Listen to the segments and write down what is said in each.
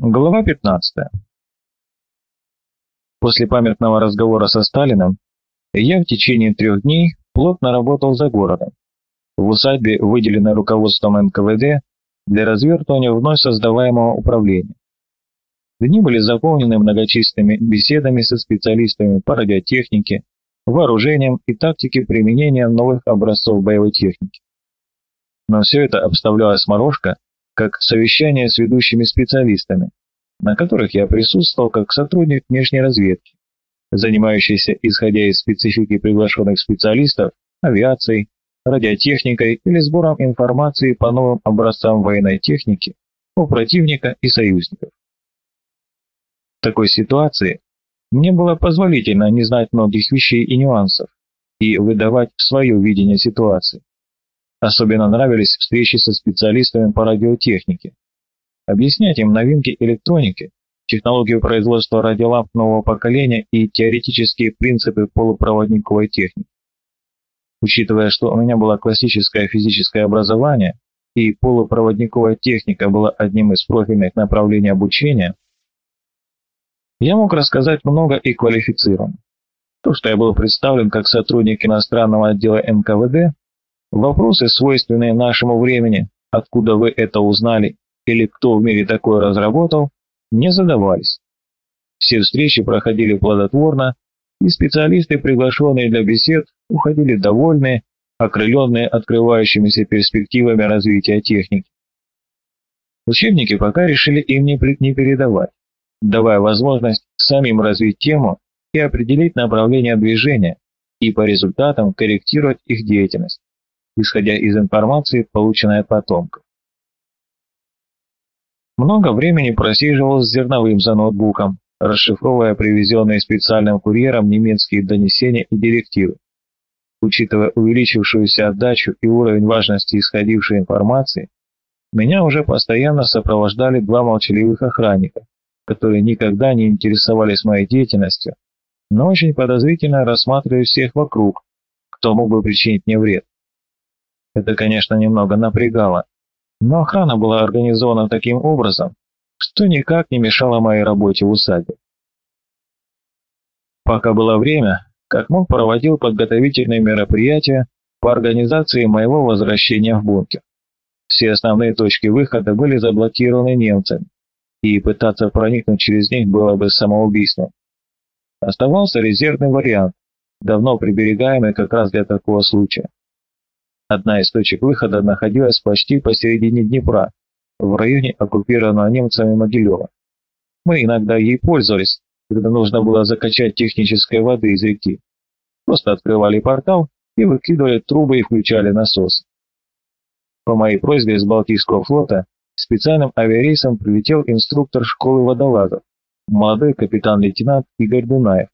Глава 15. После памятного разговора со Сталином я в течение трех дней плотно работал за городом. В усадьбе, выделенной руководством НКВД для развертывания вновь создаваемого управления. Дни были заполнены многочисленными беседами со специалистами по радиотехнике, вооружением и тактике применения новых образцов боевой техники. Но все это обставлялось морожка как совещание с ведущими специалистами, на которых я присутствовал как сотрудник внешней разведки, занимающийся, исходя из специфики приглашенных специалистов, авиацией, радиотехникой или сбором информации по новым образцам военной техники у противника и союзников. В такой ситуации мне было позволительно не знать многих вещей и нюансов и выдавать свое видение ситуации. Особенно нравились встречи со специалистами по радиотехнике. Объяснять им новинки электроники, технологию производства радиоламп нового поколения и теоретические принципы полупроводниковой техники. Учитывая, что у меня было классическое физическое образование и полупроводниковая техника была одним из профильных направлений обучения, я мог рассказать много и квалифицированно. То, что я был представлен как сотрудник иностранного отдела НКВД, Вопросы, свойственные нашему времени, откуда вы это узнали или кто в мире такое разработал, не задавались. Все встречи проходили плодотворно, и специалисты, приглашенные для бесед, уходили довольные, окрыленные открывающимися перспективами развития техники. Учебники пока решили им не, передавать, давая возможность самим развить тему и определить направление движения и по результатам корректировать их деятельность исходя из информации, полученной от потомков. Много времени просиживал с зерновым за ноутбуком, расшифровывая привезенные специальным курьером немецкие донесения и директивы. Учитывая увеличившуюся отдачу и уровень важности исходившей информации, меня уже постоянно сопровождали два молчаливых охранника, которые никогда не интересовались моей деятельностью, но очень подозрительно рассматривали всех вокруг, кто мог бы причинить мне вред. Это, конечно, немного напрягало, но охрана была организована таким образом, что никак не мешало моей работе в усадьбе. Пока было время, как мог проводил подготовительные мероприятия по организации моего возвращения в бункер. Все основные точки выхода были заблокированы немцами, и пытаться проникнуть через них было бы самоубийством. Оставался резервный вариант, давно приберегаемый как раз для такого случая. Одна из точек выхода находилась почти посередине Днепра, в районе оккупированного немцами Могилева. Мы иногда ей пользовались, когда нужно было закачать технической воды из реки. Просто открывали портал и выкидывали трубы и включали насос. По моей просьбе из Балтийского флота специальным авиарейсом прилетел инструктор школы водолазов, молодой капитан-лейтенант Игорь Дунаев,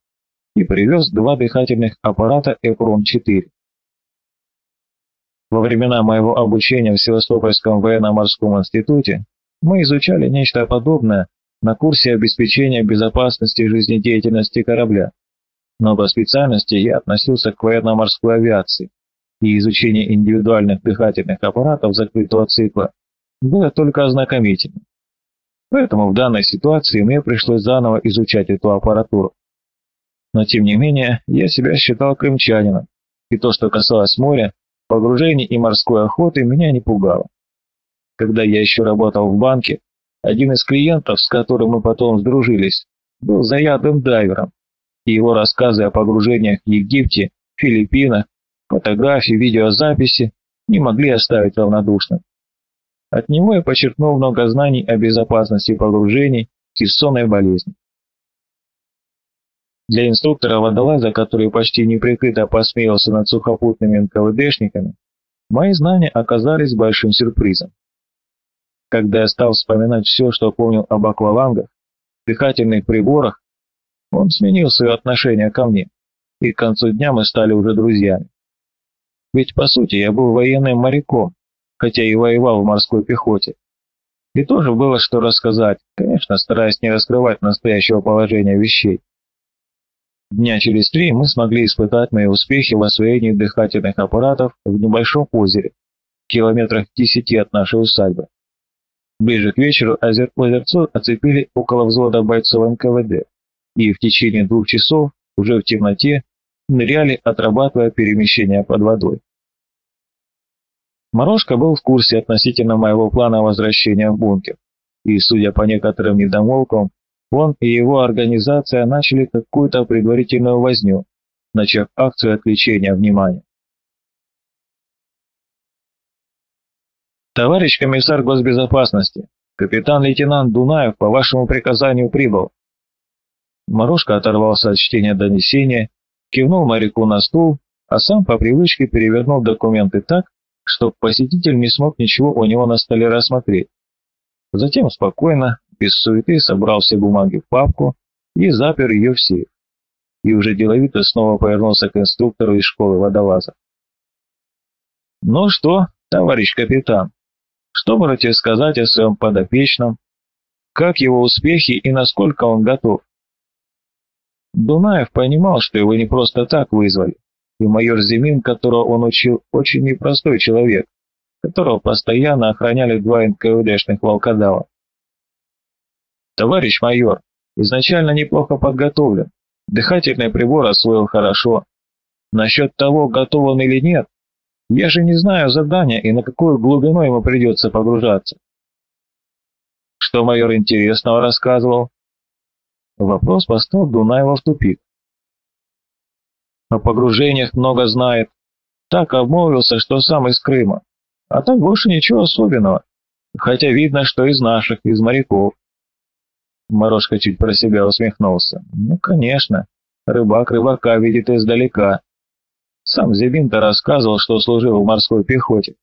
и привез два дыхательных аппарата «Эпром-4». Во времена моего обучения в Севастопольском военно-морском институте мы изучали нечто подобное на курсе обеспечения безопасности жизнедеятельности корабля. Но по специальности я относился к военно-морской авиации, и изучение индивидуальных дыхательных аппаратов закрытого цикла было только ознакомительным. Поэтому в данной ситуации мне пришлось заново изучать эту аппаратуру. Но тем не менее, я себя считал крымчанином, и то, что касалось моря, Погружение и морской охоты меня не пугало. Когда я еще работал в банке, один из клиентов, с которым мы потом сдружились, был заядлым дайвером, и его рассказы о погружениях в Египте, Филиппинах, фотографии, видеозаписи не могли оставить равнодушным. От него я почерпнул много знаний о безопасности погружений и сонной болезни. Для инструктора-водолаза, который почти неприкрыто посмеялся над сухопутными НКВДшниками, мои знания оказались большим сюрпризом. Когда я стал вспоминать все, что помнил об аквалангах, дыхательных приборах, он сменил свое отношение ко мне, и к концу дня мы стали уже друзьями. Ведь, по сути, я был военным моряком, хотя и воевал в морской пехоте. И тоже было что рассказать, конечно, стараясь не раскрывать настоящего положения вещей. Дня через три мы смогли испытать мои успехи в освоении дыхательных аппаратов в небольшом озере, в километрах десяти от нашей усадьбы. Ближе к вечеру озер озерцо оцепили около взвода бойцов НКВД, и в течение двух часов, уже в темноте, ныряли, отрабатывая перемещение под водой. Морошка был в курсе относительно моего плана возвращения в бункер, и, судя по некоторым недомолвкам, он и его организация начали какую-то предварительную возню, начав акцию отвлечения внимания. Товарищ комиссар госбезопасности, капитан-лейтенант Дунаев по вашему приказанию прибыл. Морошка оторвался от чтения донесения, кивнул моряку на стул, а сам по привычке перевернул документы так, чтобы посетитель не смог ничего у него на столе рассмотреть. Затем спокойно, без суеты собрал все бумаги в папку и запер ее в сейф. И уже деловито снова повернулся к инструктору из школы водолазов. «Ну что, товарищ капитан, что можете сказать о своем подопечном? Как его успехи и насколько он готов?» Дунаев понимал, что его не просто так вызвали, и майор Зимин, которого он учил, очень непростой человек, которого постоянно охраняли два НКВДшных волкодава. «Товарищ майор, изначально неплохо подготовлен, дыхательный прибор освоил хорошо. Насчет того, готов он или нет, я же не знаю задания и на какую глубину ему придется погружаться. Что майор интересного рассказывал? Вопрос поставил Дунаева в тупик. О погружениях много знает. Так обмолвился, что сам из Крыма. А так больше ничего особенного. Хотя видно, что из наших, из моряков. Морошка чуть про себя усмехнулся. Ну, конечно, рыбак рыбака видит издалека. Сам Зебин-то рассказывал, что служил в морской пехоте.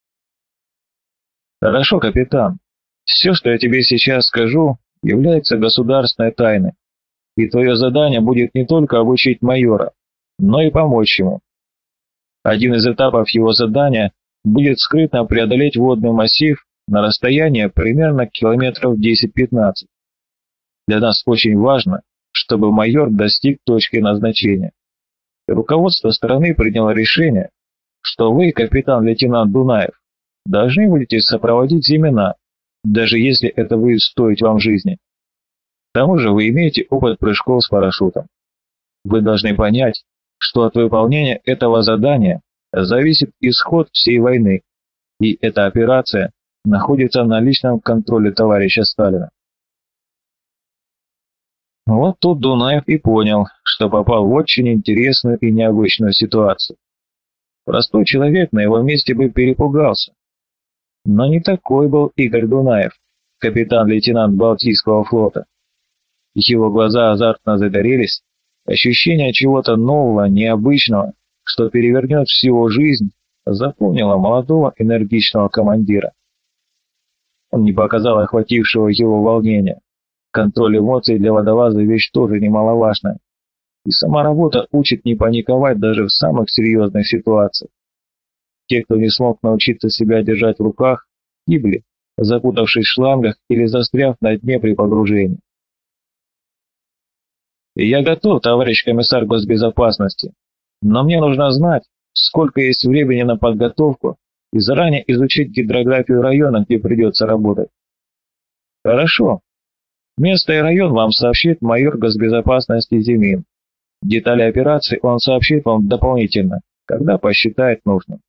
Хорошо, капитан. Все, что я тебе сейчас скажу, является государственной тайной. И твое задание будет не только обучить майора, но и помочь ему. Один из этапов его задания будет скрытно преодолеть водный массив на расстояние примерно километров 10-15. Для нас очень важно, чтобы майор достиг точки назначения руководство страны приняло решение, что вы, капитан-лейтенант Дунаев, должны будете сопроводить Зимина, даже если это будет стоить вам жизни. К тому же вы имеете опыт прыжков с парашютом. Вы должны понять, что от выполнения этого задания зависит исход всей войны, и эта операция находится на личном контроле товарища Сталина. Вот тут Дунаев и понял, что попал в очень интересную и необычную ситуацию. Простой человек на его месте бы перепугался. Но не такой был Игорь Дунаев, капитан-лейтенант Балтийского флота. Его глаза азартно загорелись, ощущение чего-то нового, необычного, что перевернет всю его жизнь, заполнило молодого энергичного командира. Он не показал охватившего его волнения. Контроль эмоций для водолаза вещь тоже немаловажная. И сама работа учит не паниковать даже в самых серьезных ситуациях. Те, кто не смог научиться себя держать в руках, гибли, запутавшись в шлангах или застряв на дне при погружении. я готов, товарищ комиссар госбезопасности, но мне нужно знать, сколько есть времени на подготовку и заранее изучить гидрографию района, где придется работать. Хорошо, Место и район вам сообщит майор госбезопасности Зимин. Детали операции он сообщит вам дополнительно, когда посчитает нужным.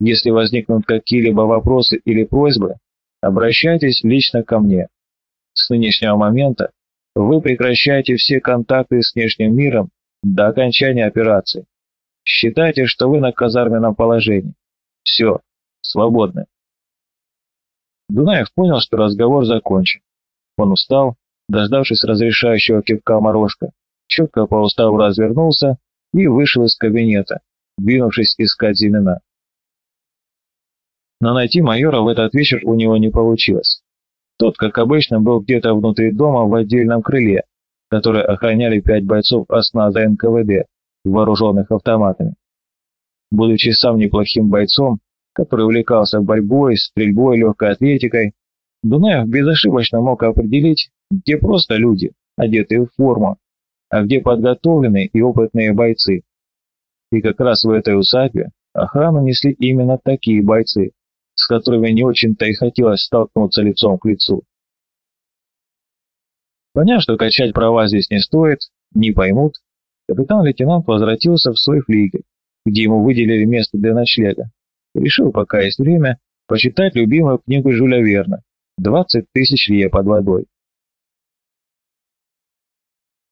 Если возникнут какие-либо вопросы или просьбы, обращайтесь лично ко мне. С нынешнего момента вы прекращаете все контакты с внешним миром до окончания операции. Считайте, что вы на казарменном положении. Все, свободны. Дунаев понял, что разговор закончен. Он устал, дождавшись разрешающего кивка морожка, четко по уставу развернулся и вышел из кабинета, двинувшись искать Зимина. Но найти майора в этот вечер у него не получилось. Тот, как обычно, был где-то внутри дома в отдельном крыле, которое охраняли пять бойцов осназа НКВД, вооруженных автоматами. Будучи сам неплохим бойцом, который увлекался борьбой, стрельбой, легкой атлетикой, Дунаев безошибочно мог определить, где просто люди, одетые в форму, а где подготовленные и опытные бойцы. И как раз в этой усадьбе охрану несли именно такие бойцы, с которыми не очень-то и хотелось столкнуться лицом к лицу. Поняв, что качать права здесь не стоит, не поймут, капитан-лейтенант возвратился в свой флигель, где ему выделили место для ночлега. Решил, пока есть время, почитать любимую книгу Жюля Верна «20 тысяч лье под водой».